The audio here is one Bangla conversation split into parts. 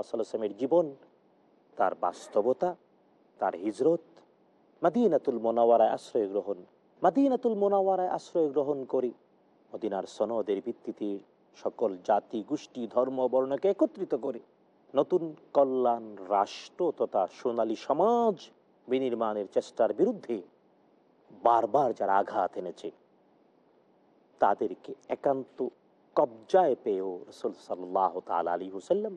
রসুল্লাহ সাল্লামের জীবন, তার বাস্তবতা, তার হিজরত, মাদিনাতুল মোনাওয়ারায় আশ্রয় গ্রহণ, মাদিনাতুল মোনাওয়ারায় আশ্রয় গ্রহণ করি, মদিনার সনদের ভিত্তিতে সকল জাতি, গোষ্ঠী, ধর্ম, বর্ণকে একত্রিত করে। নতুন কল্যাণ, রাষ্ট্র তথা সোনালী সমাজ বিনির্মাণের চেষ্টার বিরুদ্ধে বারবার যারা আঘাত এনেছে, তাদেরকে একান্ত কবজায় পেয়েও রসুল সাল্লাহ তাল আলী হুসাল্লাম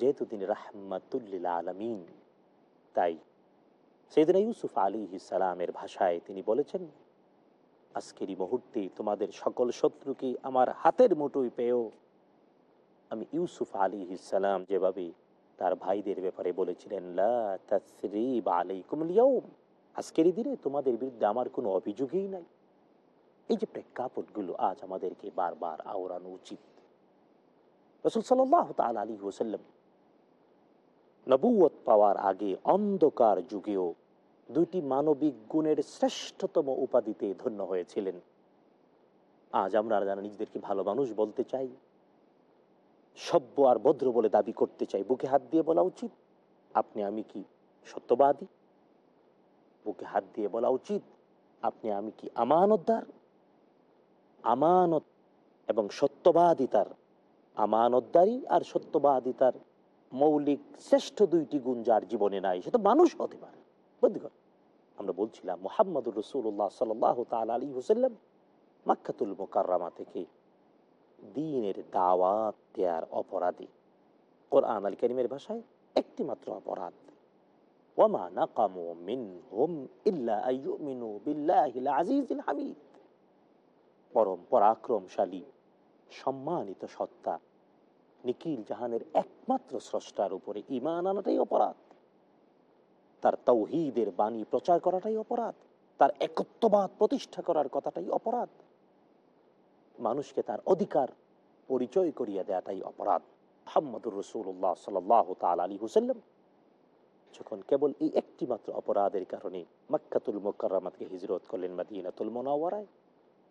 যেহেতু তিনি রাহমাতুল্লিল আলমিন, তাই সেদিন ইউসুফ আলী সালামের ভাষায় তিনি বলেছেন, আজকের এই মুহূর্তে তোমাদের সকল শত্রুকে আমার হাতের মুঠোয় পেয়েও আমি ইউসুফ আলী ইসালাম যেভাবে তার ভাইদের ব্যাপারে বলেছিলেন আজকের দিনে তোমাদের বিরুদ্ধে আমার কোনো অভিযোগই নাই। এই যে প্রেক্ষাপটগুলো আজ আমাদেরকে বারবার আওড়ানো উচিত। রসুল সাল্লাহ তাল আলী ওসাল্লাম নবুয়ত পাওয়ার আগে অন্ধকার যুগেও দুইটি মানবিক গুণের শ্রেষ্ঠতম উপাধিতে ধন্য হয়েছিলেন। আজ আমরা যারা নিজেদেরকে ভালো মানুষ বলতে চাই, সভ্য আর ভদ্র বলে দাবি করতে চাই। বুকে হাত দিয়ে বলা উচিত, আপনি, আমি কি সত্যবাদী? বুকে হাত দিয়ে বলা উচিত, আপনি, আমি কি আমানতদার? আমানত এবং সত্যবাদিতার আমানতদারি আর সত্যবাদিতার মৌলিক শ্রেষ্ঠ দুইটি গুণ যার জীবনে নাই, সে তো মানুষ হতে পারে। আমরা বলছিলাম মোহাম্মদুর রসুল্লাহ সাল তাল আলী হুসাল্লাম মাক্কাতুল মোকাররামা থেকে দিনের দাওয়াত দেয়ার অপরাধী। কোরআন আল করিমের ভাষায় একটি মাত্র অপরাধ বিল্লাহিল আজিজিল হামিদ। পরম পরাক্রমশালী, সম্মানিত সত্তা নিখিল জাহানের একমাত্র স্রষ্টার উপরে ইমান আনাটাই অপরাধ। তার তৌহিদের বাণী প্রচার করাটাই অপরাধ। তার একত্ববাদ প্রতিষ্ঠা করার কথাটাই অপরাধ। মানুষকে তার অধিকার পরিচয় করিয়া দেয়াটাই অপরাধ। মোহাম্মদুর রসুল্লাহ সাল তাল আলী হুসাল্লাম যখন কেবল এই একটি মাত্র অপরাধের কারণে মাক্কাতুল মোকাররামাতকে হিজরত করলেন মাদিনাতুল মোনাওয়ারায়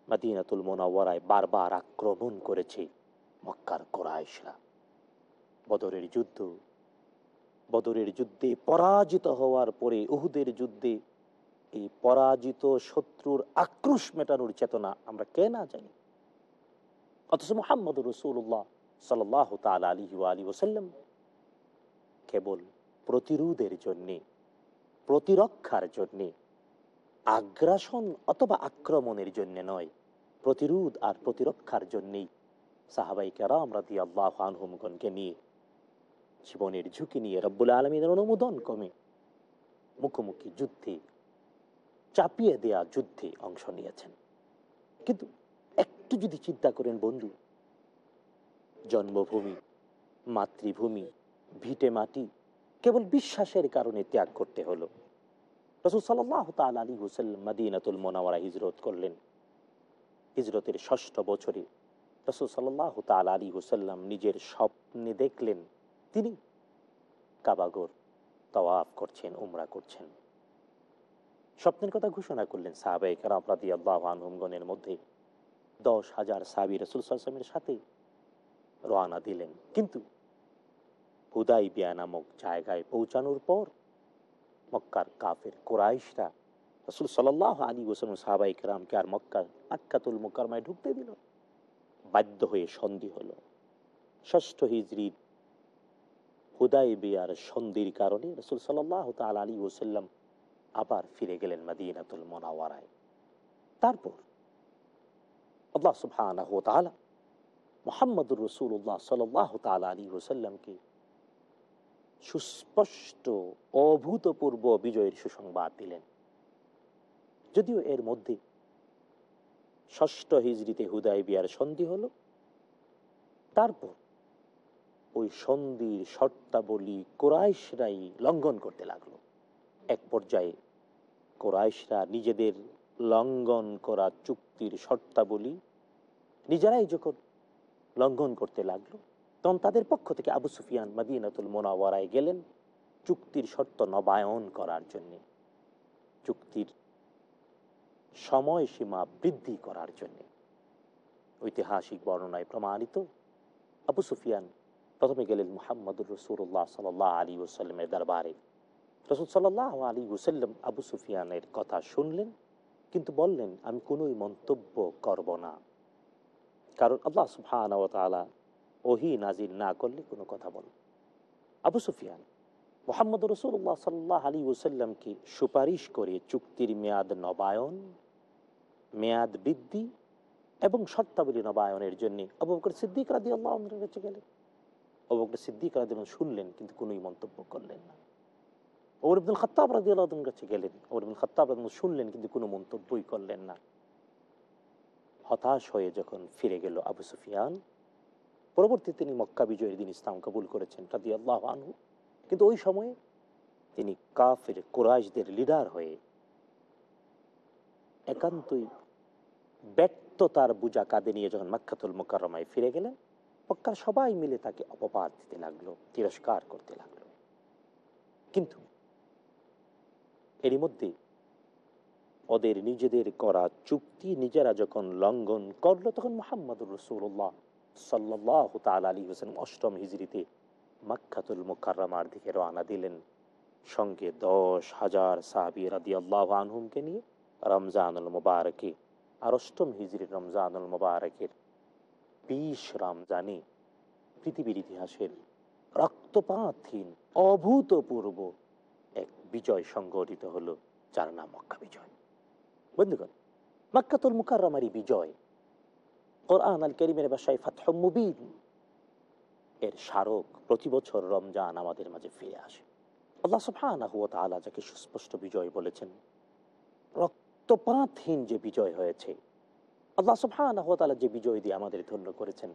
মাদিনাতুল মোনাওয়ারায় বারবার আক্রমণ করেছে মক্কার কোরআশরা বদরের যুদ্ধ। বদরের যুদ্ধে পরাজিত হওয়ার পরে উহুদের যুদ্ধে এই পরাজিত শত্রুর আক্রোশ মেটানোর চেতনা আমরা কে না জানি। অথচ মোহাম্মদ রসুল্লাহ সাল্লাহ তাল আলী আলী ওসাল্লাম কেবল প্রতিরোধের জন্যে, প্রতিরক্ষার জন্যে, আগ্রাসন অথবা আক্রমণের জন্য নয়, প্রতিরোধ আর প্রতিরক্ষার জন্যেই সাহাবাই কেরাম রাদি আল্লাহ আনহুমগণকে নিয়ে জীবনের ঝুঁকি নিয়ে রব্বুল আলমীর অনুমোদন কমে। মুখোমুখি যুদ্ধে, চাপিয়ে দেয়া যুদ্ধে অংশ নিয়েছেন। কিন্তু একটু যদি চিন্তা করেন বন্ধু, জন্মভূমি, মাতৃভূমি, ভিটে মাটি কেবল বিশ্বাসের কারণে ত্যাগ করতে হলো। রসুল সাল্লাহ তাল আলী হুসাল্লাম মাদিনাতুল মোনাওয়ারা হিজরত করলেন। হিজরতের ষষ্ঠ বছরে রসুল সাল্লাহ তাল আলী হুসাল্লাম নিজের স্বপ্নে দেখলেন তিনি কাবাগর তওয়াফ করছেন, উমরা করছেন। স্বপ্নের কথা ঘোষণা করলেন সাহাবাই আল্লাহ আনহুমগণের মধ্যে। দশ হাজার সাবি রসুল সাল্লামের সাথে রওনা দিলেন। কিন্তু হুদাই বিয়া নামক জায়গায় পৌঁছানোর পর মক্কার কাফের কোরাইশরা রসুল সাল্লাহ আলী ওসম সাহাবাই কেরামকে আর মক্কা আক্কাতুল মোকারমায় ঢুকতে দিল। বাধ্য হয়ে সন্ধি হল। ষষ্ঠ হিজড়ির হুদাই বিয়ার সন্ধির কারণে রসুল সাল্লাহ তাল আলী ওসাল্লাম আবার ফিরে গেলেন মাদিনাতুল মোনাওয়ারায়। তারপর আল্লাহ সুবহানাহু তাআলা মুহাম্মদুর রাসূলুল্লাহ সাল্লাল্লাহু তাআলা আলাইহি ওয়াসাল্লামকে সুস্পষ্ট, অভূতপূর্ব বিজয়ের সুসংবাদ দিলেন। যদিও এর মধ্যে ষষ্ঠ হিজড়িতে হুদাই বিয়ার সন্ধি হল, তারপর ওই সন্ধির শর্তাবলী কোরাইশরাই লঙ্ঘন করতে লাগল। এক পর্যায়ে কোরাইশরা নিজেদের লঙ্ঘন করা চুক্তির শর্তাবলী নিজেরাই যখন লঙ্ঘন করতে লাগল, তখন তাদের পক্ষ থেকে আবু সুফিয়ান মাদিনাতুল মোনাওয়ারায় গেলেন চুক্তির শর্ত নবায়ন করার জন্য, চুক্তির সময়সীমা বৃদ্ধি করার জন্য। ঐতিহাসিক বর্ণনায় প্রমাণিত আবু সুফিয়ান প্রথমে গেলেন মোহাম্মদুর রসুল্লাহ সাল্লাহ আলী ওসাল্লামের দরবারে। রসুল সাল্লাহ আলী ওসাল্লাম আবু সুফিয়ানের কথা শুনলেন, কিন্তু বললেন, আমি কোনোই মন্তব্য করব না। কারণ আল্লাহ সুফান ওহি নাজির না করলে কোনো কথা বল আবু সুফিয়ান মোহাম্মদ রসুল্লাহ সাল্লাহ আলী ওসাল্লামকে সুপারিশ করে চুক্তির মেয়াদ নবায়ন, মেয়াদ বৃদ্ধি এবং শর্তাবলী নবায়নের জন্য আবু বকর সিদ্দিক রাদি আল্লাহ কাছে গেলেন। বকর সিদ্দিক রাদি শুনলেন, কিন্তু কোনোই মন্তব্য করলেন না। ওর আব্দুল খত্তাব রাজি আল্লাহ কাছে গেলেন। ওর আব্দুল খত্তাব শুনলেন, কিন্তু কোনো মন্তব্যই করলেন না। হতাশ হয়ে যখন ফিরে গেল আবু সুফিয়ান, পরবর্তী তিনি মক্কা বিজয়ের দিন ইসলাম কবুল করেছেন রাদি আল্লাহ আনহু। কিন্তু ওই সময়ে তিনি কাফের কোরআশদের লিডার হয়ে একান্তই ব্যর্থতার বুঝা কাঁধে নিয়ে যখন মাক্ষাতুল মোকারমায় ফিরে গেলেন মক্কার সবাই মিলে তাকে অপবাদ দিতে লাগল, তিরস্কার করতে লাগল। কিন্তু এরই মধ্যে ওদের নিজেদের করা চুক্তি নিজেরা যখন লঙ্ঘন করল, তখন মোহাম্মদুর রসুল্লাহ সাল্লাহ তাল আলী হোসেন অষ্টম হিজড়িতে মাক্ষাতুল মোকারমার দিকে রওনা দিলেন। সঙ্গে দশ হাজার সাহাবি রাদি আল্লাহ আনহুমকে নিয়ে রমজানুল মুবারকে আর অষ্টম হিজড়ির রমজানুল মুবারকের বিশ রমজানে পৃথিবীর ইতিহাসের রক্তপাতহীন, অভূতপূর্ব এক বিজয় সংগঠিত হলো, যার নাম মক্কা বিজয়। বন্ধুগণ, মাক্কাতুল মুকাররমারি বিজয়, কোরআন আল করিমের বাসায় ফাতহ মুবিন। এর স্মারক প্রতি বছর রমজান আমাদের মাঝে ফিরে আসে। আল্লাহ তাআলা যাকে সুস্পষ্ট বিজয় বলেছেন, রক্তপাতহীন যে বিজয় হয়েছে আল্লাহ ওয়া যে বিজয় দিয়ে আমাদের ধন্য করেছেন,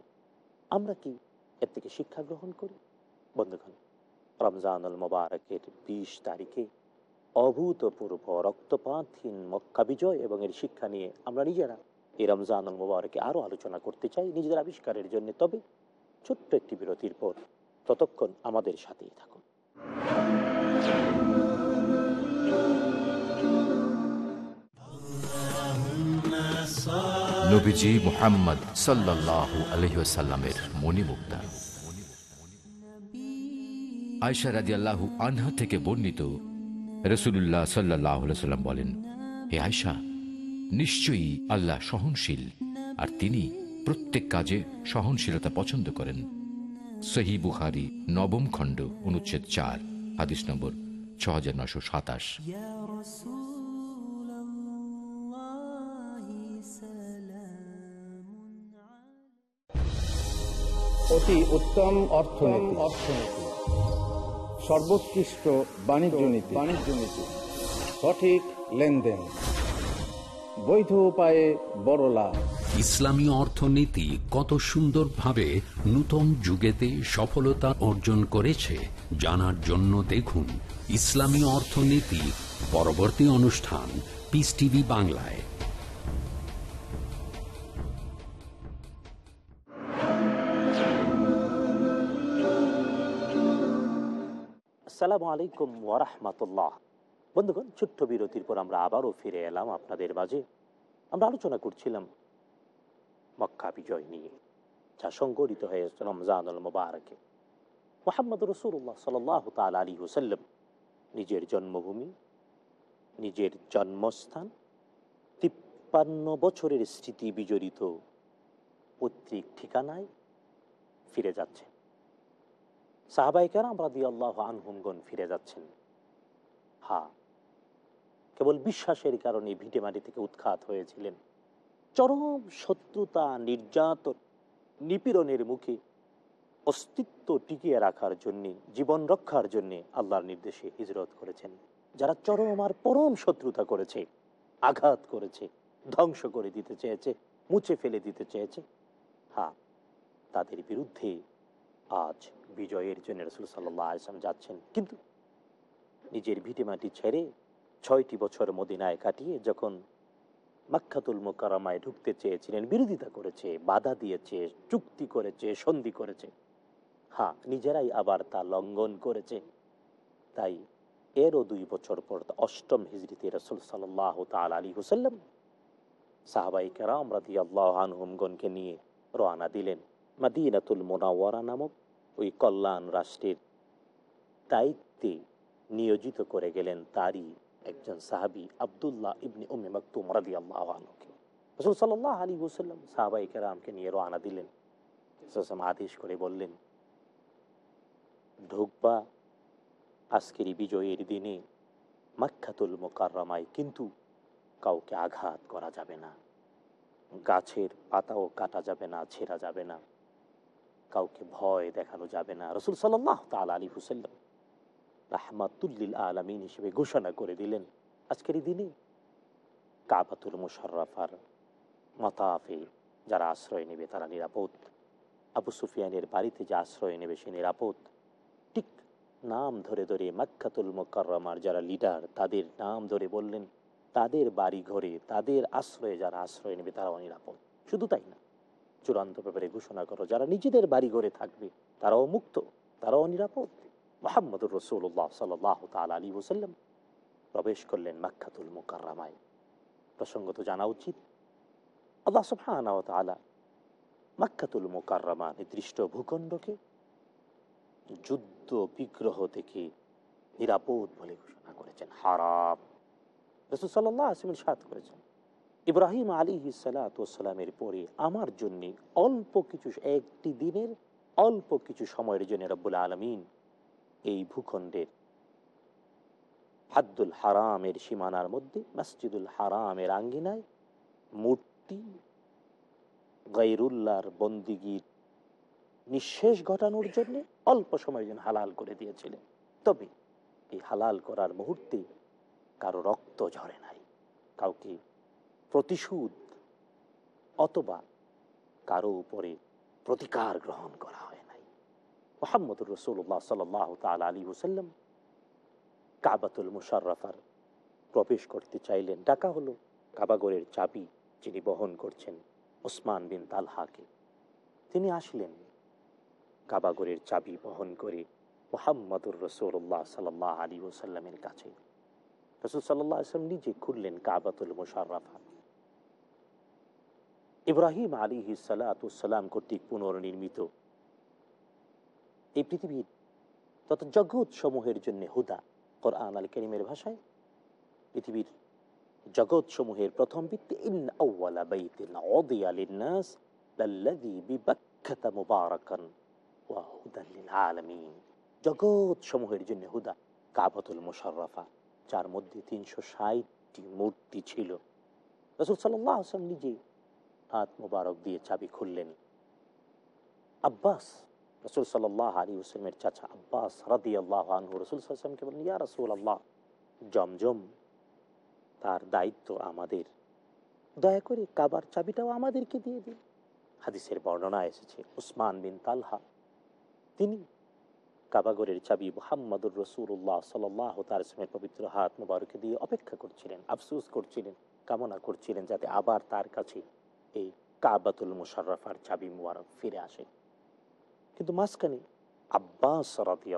আমরা কি এর থেকে শিক্ষা গ্রহণ করি? বন্ধুগণ, রমজানুল মোবারকের বিশ তারিখে অভূতপূর্ব রক্তপাতহীন মক্কা বিজয় এবং এর শিক্ষা নিয়ে আমরা নিজেরা এই রমজানুল মোবারকে আরও আলোচনা করতে চাই নিজেদের আবিষ্কারের জন্য। তবে ছোট্ট একটি বিরতির পর ততক্ষণ আমাদের সাথেই থাকুন। নবীজি মোহাম্মদ সাল্লাহ আলহিসাল্লামের মণিমুক্তা। আয়সা রাজি আল্লাহু আনহা থেকে বর্ণিত রসুল্লাহ সাল্লাহ সাল্লাম বলেন, হে আয়সা নিশ্চয়ই আল্লাহ সহনশীল, আর তিনি প্রত্যেক কাজে সহনশীলতা পছন্দ করেন। সহি বুখারি নবম খণ্ড অনুচ্ছেদ চার, হাদিস নম্বর ছ হাজার নশো সাতাশ। অতি উত্তম অর্থনীতি। অর্থনীতি সর্বোৎকৃষ্ট বাণিজ্য নীতি। বাণিজ্য নীতি। সঠিক লেনদেন। বৈধ উপায়ে বড় লাভ। ইসলামী অর্থনীতি কত সুন্দরভাবে নূতন যুগেতে সফলতা অর্জন করেছে জানার জন্য দেখুন ইসলামী অর্থনীতি পরবর্তী অনুষ্ঠান পিস টিভি বাংলায়। আসসালামু আলাইকুম ওয়ারাহমাতুল্লাহ বন্ধুগণ, ছোট্ট বিরতির পর আমরা আবারও ফিরে এলাম আপনাদের মাঝে। আমরা আলোচনা করছিলাম মক্কা বিজয় নিয়ে, যা সংগঠিত হয়েছে রমজানুল মুবারকে। মোহাম্মদ রসুল্লাহ সাল্লাহ তাল আলী হুসাল্লাম নিজের জন্মভূমি, নিজের জন্মস্থান, তিপ্পান্ন বছরের স্মৃতি বিজড়িত পৈতৃক ঠিকানায় ফিরে যাচ্ছে সাহাবাইকার আমরা আল্লাহ আনহুমগন ফিরে যাচ্ছেন। হা, কেবল বিশ্বাসের কারণে ভিটে মাটি থেকে উৎখাত হয়েছিলেন। চরম শত্রুতা, নির্যাতন, নিপীড়নের মুখে অস্তিত্ব টিকিয়ে রাখার জন্য, জীবন রক্ষার জন্য আল্লাহর নির্দেশে হিজরত করেছেন। যারা চরম আর পরম শত্রুতা করেছে, আঘাত করেছে, ধ্বংস করে দিতে চেয়েছে, মুছে ফেলে দিতে চেয়েছে হ্যাঁ তাদের বিরুদ্ধে আজ বিজয়ের জন্য রসুল সাল্লাহ যাচ্ছেন। কিন্তু নিজের ভিটেমাটি ছেড়ে ছয়টি বছর মদিনায় কাটিয়ে যখন মাক্ষাতুল মোকারামায় ঢুকতে চেয়েছিলেন, বিরোধিতা করেছে, বাধা দিয়েছে, চুক্তি করেছে, সন্ধি করেছে। হ্যাঁ নিজেরাই আবার তা লঙ্ঘন করেছে। তাই এরও দুই বছর পর অষ্টম হিজড়িতে রসুল সাল্লাহ তাল আলী হুসাল্লাম সাহাবাই কেরাম রাদি আল্লাহ আনহুমগনকে নিয়ে রওনা দিলেন। মাদিনাতুল মোনাওয়ারা নামক ওই কল্যাণ রাষ্ট্রের দায়িত্বে নিয়োজিত করে গেলেন তারই একজন সাহাবি আবদুল্লাহ ইবনি উম্মে মাকতুম রাদি আল্লাহ রসুল সাল্লাহ আলী ওসাল্লাম সাহাবাই কেরামকে নিয়ে রওনা দিলেন। আদেশ করে বললেন, ঢুকবা আজকের বিজয়ের দিনে মাক্ষাতুল মোকাররমায় কিন্তু কাউকে আঘাত করা যাবে না। গাছের পাতাও কাটা যাবে না, ছেঁড়া যাবে না। কাউকে ভয় দেখানো যাবে না। রসুল সাল্লাহ তাল আলী হুসাল্লাম রাহমাতুল্লিল আলমিন হিসেবে ঘোষণা করে দিলেন, আজকের এই দিনে কাবাতুল মুশারফার মাতাফে যারা আশ্রয় নেবে তারা নিরাপদ। আবু সুফিয়ানের বাড়িতে যে আশ্রয় নেবে সে নিরাপদ। ঠিক নাম ধরে ধরে মাক্ষাতুল মোকাররমার যারা লিডার, তাদের নাম ধরে বললেন, তাদের বাড়ি ঘরে তাদের আশ্রয়ে যারা আশ্রয় নেবে তারাও নিরাপদ। শুধু তাই না চূড়ান্ত ব্যাপারে ঘোষণা করো, যারা নিজেদের বাড়ি ঘরে থাকবে, তারাও মুক্ত, তারাও নিরাপদ। মোহাম্মদুর রসুল্লাহ সাল্লাহ তাল আলী ওসাল্লাম প্রবেশ করলেন মাক্ষাতুল মোকাররামায়। প্রসঙ্গত জানা উচিত, আল্লাহ সুবহানাহু ওয়া তাআলা মাক্কাতুল মোকাররমা নির্দিষ্ট ভূখণ্ডকে যুদ্ধ বিগ্রহ থেকে নিরাপদ বলে ঘোষণা করেছেন। হারাম। রসুল সাল্লাহ আসমিন সাত করেছেন। ইব্রাহিম আলী সালাতামের পরে আমার জন্য অল্প কিছু একটি দিনের অল্প কিছু সময়ের জন্য রব্বুল আলমিন এই ভূখণ্ডের হাদ্দুল হারামের সীমানার মধ্যে মসজিদুল হারামের আঙ্গিনায় মূর্তি গাইরুল্লাহর বন্দিগির নিঃশেষ ঘটানোর জন্য অল্প সময়ের জন্য হালাল করে দিয়েছিলেন। তবে এই হালাল করার মুহূর্তে কারও রক্ত ঝরে নাই, কাউকে প্রতিশোধ অথবা কারও উপরে প্রতিকার গ্রহণ করা হয় নাই। মোহাম্মদুর রসুল্লাহ সাল তাল আলী হুসাল্লাম কাবাতুল মুশারফার প্রবেশ করতে চাইলেন। ডাকা হলো কাবাগরের চাবি যিনি বহন করছেন ওসমান বিন তালহাকে। তিনি আসলেন কাবাগরের চাবি বহন করে মোহাম্মদুর রসুল্লাহ সাল্লাহ আলী ওসাল্লামের কাছে। রসুল সাল্লাহ নিজে খুললেন কাবাতুল মুশারফা ইব্রাহিম আলী সালাতাম কর্তৃক পুনর্নির্মিত। এই পৃথিবীর তত জগৎ সমূহের জন্য হুদা, কোরআন আল করিমের ভাষায় পৃথিবীর জগৎ সমূহের প্রথম ভিত্তি জগৎ সমূহের জন্য হুদা, কাবতুল মুশারফা যার মধ্যে তিনশো ষাটটি মূর্তি ছিল। রসুল সাল্লাহ নিজে হাত মুবারক দিয়ে চাবি খুললেন। আব্বাস, রসুল সাল্লাহ আলী হুসলামের চাচা আব্বাস রাদি আল্লাহ আনহু, রসুল সাল্লামকে বললেন, ইয়া রসুল আল্লাহ জমজম, তার দায়িত্ব আমাদের। দয়া করে কাবার চাবিটাও আমাদেরকে দিয়ে দিন। হাদিসের বর্ণনা এসেছে, উসমান বিন তালহা, তিনি কাবাগরের চাবি মোহাম্মদুর রসুল্লাহ সাল্লাহ তার ইসলামের পবিত্র হাত মুবারকে দিয়ে অপেক্ষা করছিলেন, আফসুস করছিলেন, কামনা করছিলেন যাতে আবার তার কাছে এই কাবাতুল মুশারফার চাবি মুবারক ফিরে আসে। কিন্তু মাঝখানে আব্বাস রাতি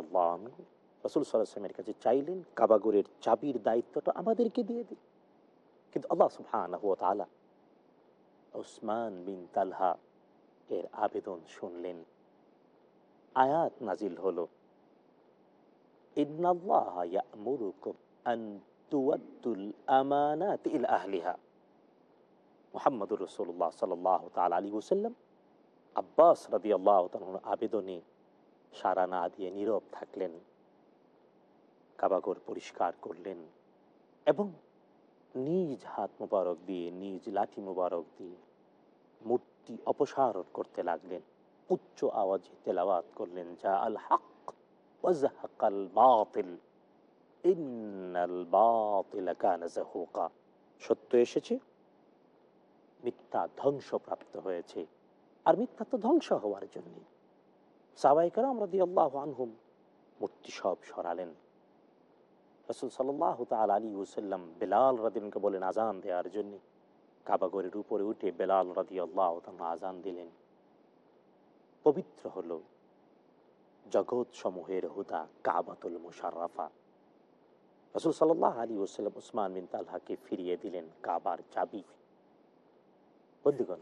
রসুল সাল্লামের কাছে চাইলেন, কাবাগরের চাবির দায়িত্বটা আমাদেরকে দিয়ে দিন। কিন্তু আল্লাহ সুবহানাহু ওয়া তাআলা ওসমান বিন তালহা এর আবেদন শুনলেন। আয়াত নাজিল হলো, ইন্নাল্লাহা ইয়া'মুরুকুম আন তুওয়াদ্দুল আমানাতি ইলা আহলিহা। মুহাম্মদুর রাসূলুল্লাহ সাল্লাল্লাহু তাআলা আলাইহি ওয়াসাল্লাম। আব্বাস রাদিয়াল্লাহু তাআলার আবেদনে সারা না দিয়ে নীরব থাকলেন, কাবাগর পরিষ্কার করলেন এবং নিজ হাত মোবারক দিয়ে, নিজ লাঠি মোবারক দিয়ে মূর্তি অপসারণ করতে লাগলেন। উচ্চ আওয়াজে তেলাওয়াত করলেন যা আল হক ওয়াজহাকাল বাতিল, ইন্নাল বাতিল কানা সত্য এসেছে? মিথ্যা ধ্বংসপ্রাপ্ত হয়েছে। আর মিথ্যা তো ধ্বংস হওয়ার জন্য। সাবাইকার আমরা দিয়ে আল্লাহ আনহুম মূর্তি সব সরালেন। রসুল সাল্লাহ তাল আলী হুসাল্লাম বেলাল রাদিনকে বলেন আজান দেওয়ার জন্য। কাবাগরের উপরে উঠে বেলাল রাদি আল্লাহ আজান দিলেন। পবিত্র হল জগৎ সমূহের হুদা কাবাতুল মুশারফা রসুল সাল্লাহ আলী ওসাল্লাম উসমান বিন তালহাকে ফিরিয়ে দিলেন কাবার চাবি। বন্ধুগণ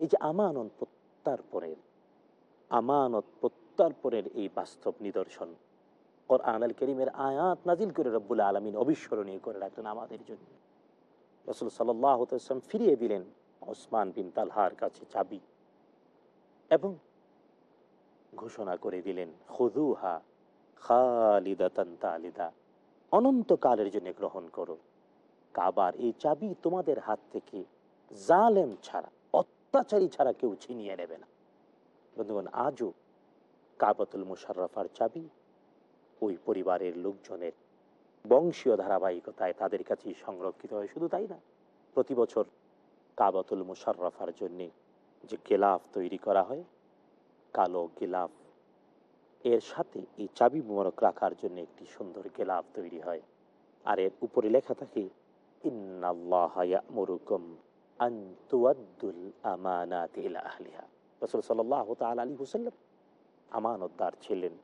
এই যে আমানত প্রত্যার্পণের, আমানত প্রত্যর্পণের এই বাস্তব নিদর্শন ওর আনাল করিমের আয়াত নাজিল করে রব্বুল আলমিন অবিস্মরণীয় করে রাখলেন আমাদের জন্য। রসুল সাল্লাম ফিরিয়ে দিলেন ওসমান বিন তালহার কাছে চাবি এবং ঘোষণা করে দিলেন খুদুহা খালিদা তালিদা, অনন্তকালের জন্য গ্রহণ করো। কাবার এই চাবি তোমাদের হাত থেকে জালেম ছাড়া, অত্যাচারী ছাড়া কেউ ছিনিয়ে নেবে না। বন্ধুগণ, আজও কাবাতুল মুশারফার চাবি ওই পরিবারের লোকজনের বংশীয় ধারাবাহিকতায় তাদের কাছেই সংরক্ষিত হয়। শুধু তাই না, প্রতি বছর কাবাতুল মুশারফার জন্যে যে গেলাফ তৈরি করা হয়, কালো গেলাফ, এর সাথে এই চাবি মোবারক রাখার জন্য একটি সুন্দর গেলাফ তৈরি হয়। আর এর উপরে লেখা থাকে ইন্নাল্লাহরুকম রসুল আমানতদার ছিলেন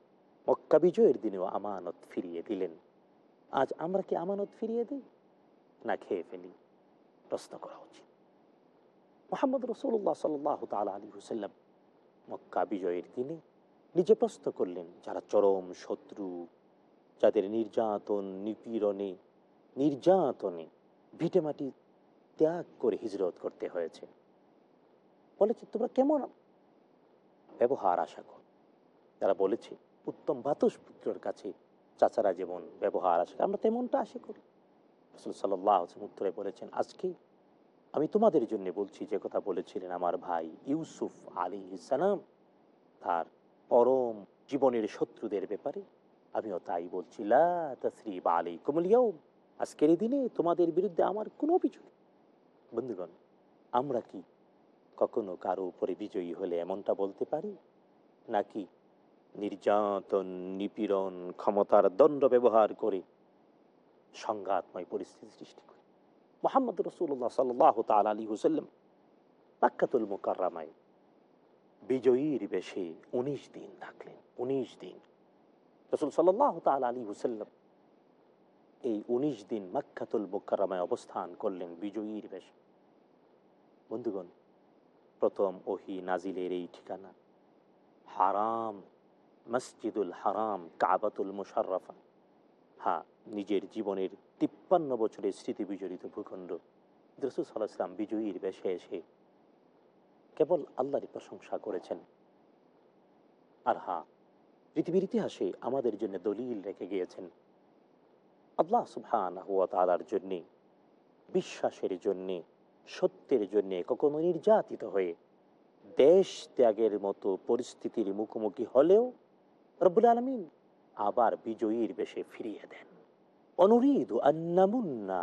মক্কা বিজয়ের দিনেও আমানত ফিরিয়ে দিলেন আজ আমরা কি আমানত ফিরিয়ে দিই না খেয়ে ফেলি প্রশ্ন করা উচিত মোহাম্মদ রসুল্লাহ সাল্লাহ তাল আলী হুসাল্লাম মক্কা বিজয়ের দিনে নিজে প্রশ্ন করলেন যারা চরম শত্রু যাদের নির্যাতন নিপীড়নে নির্যাতনে ভিটেমাটি ত্যাগ করে হিজরত করতে হয়েছে। বলেছে তোমরা কেমন ব্যবহার আশা কর? তারা বলেছে, উত্তম ভাতুষ পুত্রের কাছে চাচারা যেমন ব্যবহার আশা আমরা তেমনটা আশা করি। সাল্লাহ উত্তরে বলেছেন, আজকে আমি তোমাদের জন্য বলছি, যে কথা বলেছিলেন আমার ভাই ইউসুফ আলী ইসালাম তার পরম জীবনের শত্রুদের ব্যাপারে। আমিও তাই বলছি বা আলী কুমলিয়াও আজকের দিনে তোমাদের বিরুদ্ধে আমার কোনো অভিযোগ। বন্ধুগণ, আমরা কি কখনো কারও উপরে বিজয়ী হলে এমনটা বলতে পারি? নাকি নির্যাতন, নিপীড়ন, ক্ষমতার দণ্ড ব্যবহার করে সংঘাতময় পরিস্থিতি সৃষ্টি করি? মোহাম্মদ রসুল্লাহ সাল্লাহ তাল আলী হুসাল্লাম মাক্কাতুল মোকাররামায় বিজয়ীর বেশে উনিশ দিন থাকলেন, উনিশ দিন। রসুল সাল্লাহ তাল আলী হুসাল্লাম এই উনিশ দিন মাক্কাতুল মোকাররামায় অবস্থান করলেন বিজয়ীর বেশে। বন্ধুগণ, প্রথম ওহি নাজিলের এই ঠিকানা। হারাম, মসজিদুল হারাম, কাবাতুল মুশারফা হা নিজের জীবনের তিপ্পান্ন বছরের স্মৃতি বিজড়িত ভূখণ্ড। রসুল সাল্লাহ ইসলাম বিজয়ীর বেশে এসে কেবল আল্লাহরই প্রশংসা করেছেন। আর হা পৃথিবীর ইতিহাসে আমাদের জন্য দলিল রেখে গিয়েছেন। আল্লাহ সুবহান হুয়া তালার জন্যে, বিশ্বাসের জন্যে সত্যের জন্যে কখনো নির্যাতিত হয়ে দেশ ত্যাগের মতো পরিস্থিতির মুখোমুখি হলেও রব্বুল আলমিন আবার বিজয়ীর বেশে ফিরিয়ে দেন। অনুরিদ আন্নামুন্না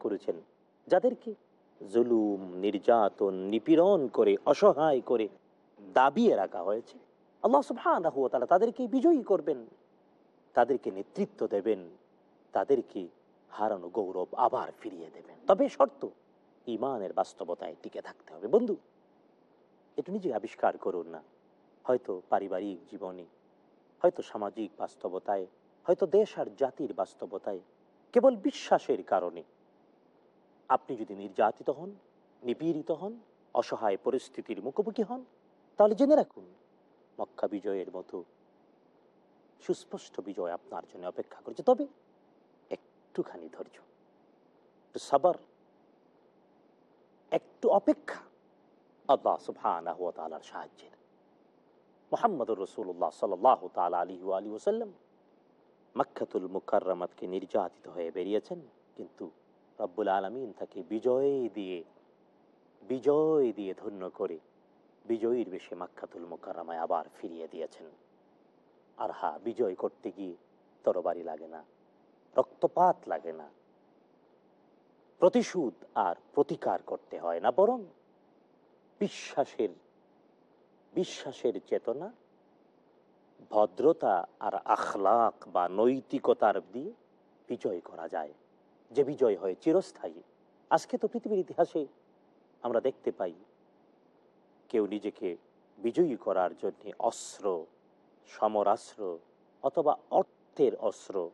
করেছেন, যাদেরকে জুলুম, নির্যাতন, নিপীড়ন করে, অসহায় করে দাবিয়ে রাখা হয়েছে। আল্লাহ তাআলা তাদেরকে বিজয়ী করবেন। তাদেরকে নেতৃত্ব দেবেন। তাদেরকে হারানো গৌরব আবার ফিরিয়ে দেবেন। তবে শর্ত ইমানের বাস্তবতায় টিকে থাকতে হবে। বন্ধু, একটু নিজে আবিষ্কার করুন না। হয়তো পারিবারিক জীবনে, হয়তো সামাজিক বাস্তবতায়, হয়তো দেশ আর জাতির বাস্তবতায়, কেবল বিশ্বাসের কারণে। আপনি যদি নির্যাতিত হন, নিপীড়িত হন, অসহায় পরিস্থিতির মুখোমুখি হন, তাহলে জেনে রাখুন মক্কা বিজয়ের মতো সুস্পষ্ট বিজয় আপনার জন্য অপেক্ষা করছে। তবে একটুখানি ধৈর্য, একটু সাবার, একটু অপেক্ষা আল্লাহ ওয়া তাআলার সাহায্যের। মোহাম্মদুর রসুল্লাহ সাল্লাহ তাল আলী আলী ওসাল্লাম মাক্ষাতুল মুকাররামাতকে নির্যাতিত হয়ে বেরিয়েছেন, কিন্তু রব্বুল আলমিন তাকে বিজয় দিয়ে বিজয় দিয়ে ধন্য করে বিজয়ীর বেশে মাক্ষাতুল মুকাররামায় আবার ফিরিয়ে দিয়েছেন। আর হা, বিজয় করতে গিয়ে তরবারি লাগে না, রক্তপাত লাগে না। প্রতিশোধ আর প্রতিকার করতে হয় না, বরং বিশ্বাসের বিশ্বাসের চেতনা, ভদ্রতা আর আখলাক বা নৈতিকতার দিয়ে বিজয় করা যায়। যে বিজয় হয় চিরস্থায়ী। আজকে তো পৃথিবীর ইতিহাসে আমরা দেখতে পাই কেউ নিজেকে বিজয়ী করার জন্যে অস্ত্র, সমরাস্ত্র অথবা অর্থের অস্ত্র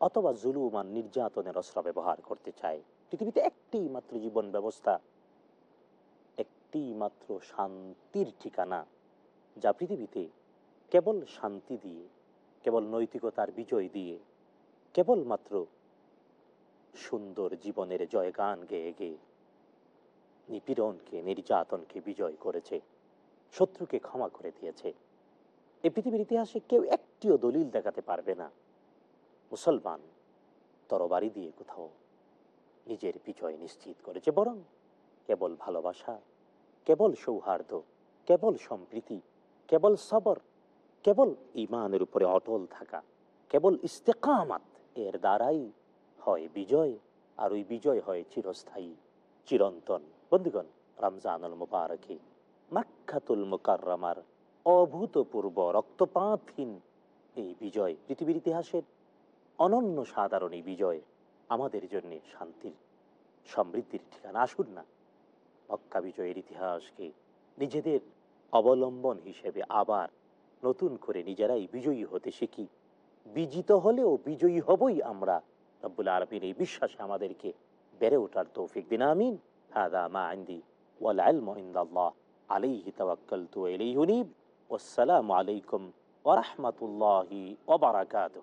অথবা জুলুম আর নির্যাতনের অস্ত্র ব্যবহার করতে চায়। পৃথিবীতে একটি মাত্র জীবন ব্যবস্থা একটি মাত্র শান্তির ঠিকানা, যা পৃথিবীতে কেবল শান্তি দিয়ে, কেবল নৈতিকতার বিজয় দিয়ে, কেবলমাত্র সুন্দর জীবনের জয়গান গেয়ে গেয়ে নিপীড়নকে, নির্যাতনকে বিজয় করেছে, শত্রুকে ক্ষমা করে দিয়েছে। এই পৃথিবীর ইতিহাসে কেউ একটিও দলিল দেখাতে পারবে না। মুসলমান তরবারি দিয়ে কোথাও নিজের বিজয় নিশ্চিত করেছে, বরং কেবল ভালোবাসা, কেবল সৌহার্দ্য, কেবল সম্প্রীতি, কেবল সবর, কেবল ইমানের উপরে অটল থাকা, কেবল ইস্তেকামাত এর দ্বারাই হয় বিজয়, আর ওই বিজয় হয় চিরস্থায়ী, চিরন্তন বন্ধুগণ, রমজানুল মুবারকে মাক্ষাতুল মুকাররমার অভূতপূর্ব রক্তপাতহীন এই বিজয়, পৃথিবীর ইতিহাসের অনন্য সাধারণ এই বিজয় আমাদের জন্য শান্তির, সমৃদ্ধির ঠিকানা। আসুন না, মক্কা বিজয়ের ইতিহাসকে নিজেদের অবলম্বন হিসেবে আবার নতুন করে নিজেরাই বিজয়ী হতে শিখি। বিজিত হলেও বিজয়ী হবই আমরা। রব্বুল আরবিন এই বিশ্বাসে আমাদেরকে বেড়ে ওঠার তৌফিক দিন। আমিন। هذا ما عندي والعلم عند الله. عليه توكلت وإليه نيب والسلام عليكم ورحمة الله وبركاته.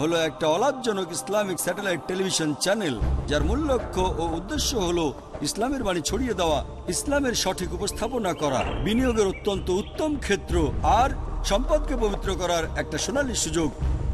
হলো একটা অলাভজনক ইসলামিক স্যাটেলাইট টেলিভিশন চ্যানেল, যার মূল লক্ষ্য ও উদ্দেশ্য হলো ইসলামের বাণী ছড়িয়ে দেওয়া, ইসলামের সঠিক উপস্থাপনা করা, বিনিয়োগের অত্যন্ত উত্তম ক্ষেত্র আর সম্পদকে পবিত্র করার একটা সোনালী সুযোগ।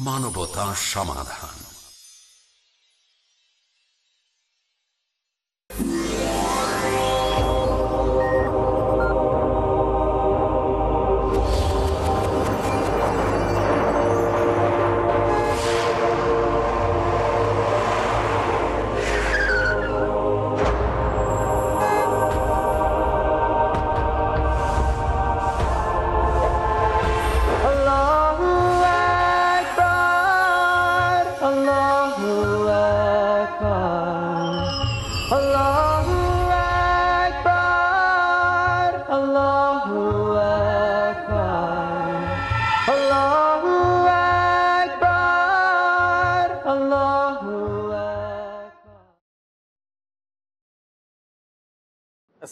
মানবতার সমাধান।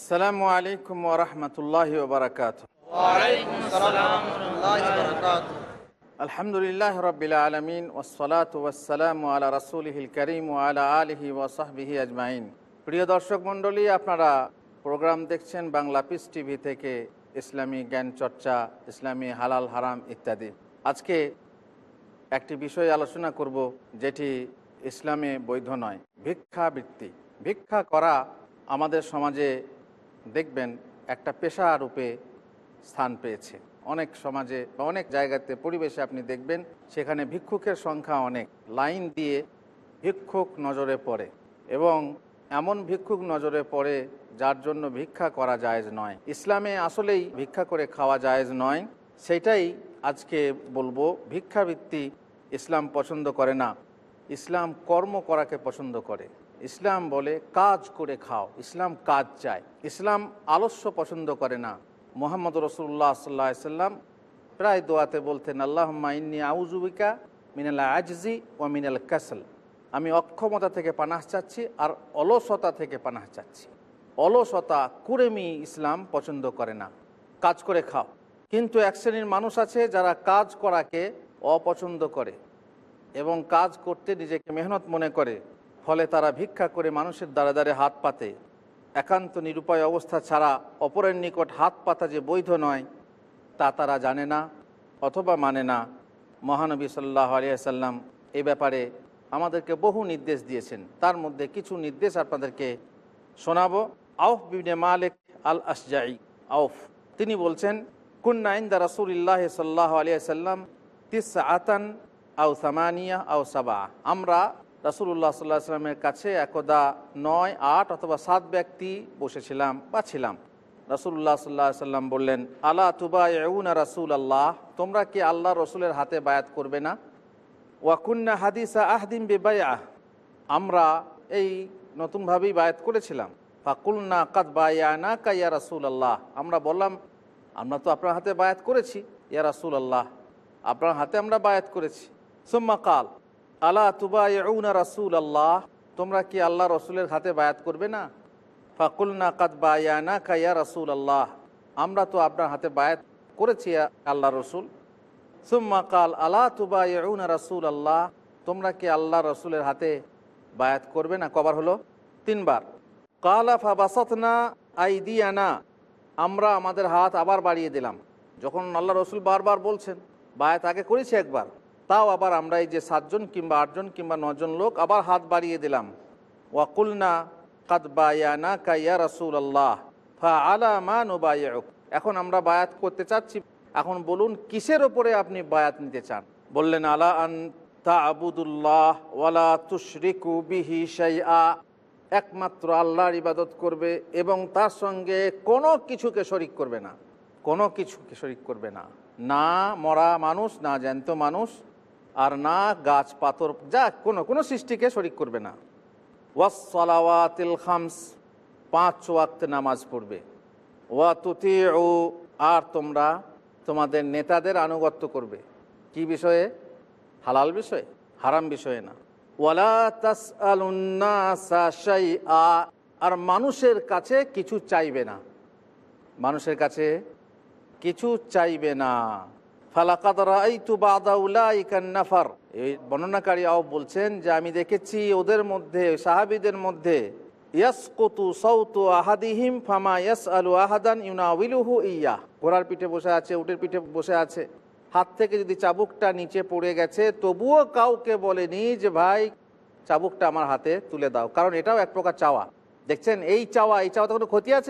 আসসালামু আলাইকুম ওরহমতুল্লাহ বারকাত আলহামদুলিল্লাহ রবিল আলমিন ওসলাত ওয়াসালাম আলা রসুলহিল করিম আলা আলহি ওসাহবিহি আজমাইন। প্রিয় দর্শক মণ্ডলী, আপনারা প্রোগ্রাম দেখছেন বাংলা পিস টিভি থেকে ইসলামী জ্ঞান চর্চা, ইসলামী হালাল হারাম ইত্যাদি। আজকে একটি বিষয় আলোচনা করব, যেটি ইসলামে বৈধ নয়, ভিক্ষাবৃত্তি। ভিক্ষা করা আমাদের সমাজে দেখবেন একটা পেশা রূপে স্থান পেয়েছে। অনেক সমাজে অনেক জায়গাতে পরিবেশে আপনি দেখবেন সেখানে ভিক্ষুকের সংখ্যা অনেক। লাইন দিয়ে ভিক্ষুক নজরে পড়ে এবং এমন ভিক্ষুক নজরে পড়ে যার জন্য ভিক্ষা করা জায়েজ নয়। ইসলামে আসলেই ভিক্ষা করে খাওয়া জায়েজ নয়। সেটাই আজকে বলব, ভিক্ষাবৃত্তি ইসলাম পছন্দ করে না। ইসলাম কর্ম করাকে পছন্দ করে। ইসলাম বলে কাজ করে খাও, ইসলাম কাজ চায়। ইসলাম আলস্য পছন্দ করে না। মোহাম্মদ রসুল্লাহ সাল্লাহ সাল্লাম প্রায় দোয়াতে বলতেন আল্লাহ ইন্নি আউজুবিকা মিনাল আজজি ও মিনাল কাসল। আমি অক্ষমতা থেকে পানাহ চাচ্ছি আর অলসতা থেকে পানাহ চাচ্ছি। অলসতা, কুরেমি ইসলাম পছন্দ করে না। কাজ করে খাও। কিন্তু এক শ্রেণির মানুষ আছে যারা কাজ করাকে অপছন্দ করে এবং কাজ করতে নিজেকে মেহনত মনে করে। ফলে তারা ভিক্ষা করে মানুষের দ্বারা দ্বারে হাত পাতে। একান্ত নিরুপায় অবস্থা ছাড়া অপরের নিকট হাত পাতা যে বৈধ নয়, তা তারা জানে না অথবা মানে না। মহানবী সাল্লাহ আলিয়াল্লাম এ ব্যাপারে আমাদেরকে বহু নির্দেশ দিয়েছেন। তার মধ্যে কিছু নির্দেশ আপনাদেরকে শোনাবো। আউফ বিনে মালিক আল আসজাই আউফ। তিনি বলছেন কুন্নাইন দা রাসুলিল্লাহ সাল্লাহ আলিয়াল্লাম তিস আতান আউ সামানিয়া আউ সাবা আমরা রাসুল্লাহ সাল্লাহ সাল্লামের কাছে একদা নয়, আট অথবা সাত ব্যক্তি বসেছিলাম বা ছিলাম রাসুল্লাহ সাল্লাহ সাল্লাম বললেন আল্লাহ তুবা এউনা রাসুল আল্লাহ তোমরা কি আল্লাহ রসুলের হাতে বায়াত করবে না? ওয়াকুন্না হাদিসা আহদিম বেবায়া আমরা এই নতুনভাবেই বায়াত করেছিলাম। ফাকুলনা কাদ বায়ানা কাইয়া রাসুল আল্লাহ আমরা বললাম, আমরা তো আপনার হাতে বায়াত করেছি, ইয়া রাসুল আল্লাহ আপনার হাতে আমরা বায়াত করেছি। সুম্মা কাল। আলা তুবা ইউনা রাসুল আল্লাহ তোমরা কি আল্লাহ রসুলের হাতে বায়াত করবে না? ফাকুলনা কাদ বায়ানা কাইয়া রাসুল আল্লাহ আমরা তো আপনার হাতে বায়াত করেছি আল্লাহ রসুল। সুম্মা কাল আলা তুবা ইউনা রাসুল আল্লাহ তোমরা কি আল্লাহ রসুলের হাতে বায়াত করবে না? কবার হলো? তিনবার। কালা ফা বাসতনা আইদিয়ানা, আমরা আমাদের হাত আবার বাড়িয়ে দিলাম। যখন আল্লাহ রসুল বারবার বলছেন, বায়াত আগে করেছি একবার তাও আবার আমরা এই যে সাতজন কিংবা আটজন কিংবা নজন লোক আবার হাত বাড়িয়ে দিলাম। ওয়াকুলনা কাদ বায়ানা কাইয়া রাসুল আল্লাহ ফা আলা মা নুবায়ক এখন আমরা বায়াত করতে চাচ্ছি। এখন বলুন, কিসের ওপরে আপনি বায়াত নিতে চান? বললেন, আলা আন তা আবুদুল্লাহ ওয়ালা তুশরিকু বিহি শাইআ। একমাত্র আল্লাহর ইবাদত করবে এবং তার সঙ্গে কোনো কিছুকে শরিক করবে না। কোনো কিছুকে শরিক করবে না। না মরা মানুষ, না জ্যান্ত মানুষ আর না গাছ, পাথর, যা কোনো কোনো সৃষ্টিকে শরিক করবে না। ওয়াসলাওয়াতিল খামস, পাঁচ ওয়াক্ত নামাজ পড়বে। ওয়া তুতি ও আর তোমরা তোমাদের নেতাদের আনুগত্য করবে। কি বিষয়ে? হালাল বিষয়ে? হারাম বিষয়ে না। ওয়ালা তাস আর মানুষের কাছে কিছু চাইবে না। মানুষের কাছে কিছু চাইবে না। ফালাকাদার এই বর্ণনাকারী আও বলছেন যে, আমি দেখেছি ওদের মধ্যে, সাহাবিদের মধ্যে, ইয়াসকতু সৌতু আহাদিহিম ফামা ইয়াস আলু আহাদান ইউনাউলুহু ইয়া। ঘোড়ার পিঠে বসে আছে, উটের পিঠে বসে আছে। হাত থেকে যদি চাবুকটা নিচে পড়ে গেছে, তবুও কাউকে বলেনি যে, ভাই, চাবুকটা আমার হাতে তুলে দাও। কারণ এটাও এক প্রকার চাওয়া। দেখছেন, এই চাওয়া, এই চাওয়াতে কোনো ক্ষতি আছে?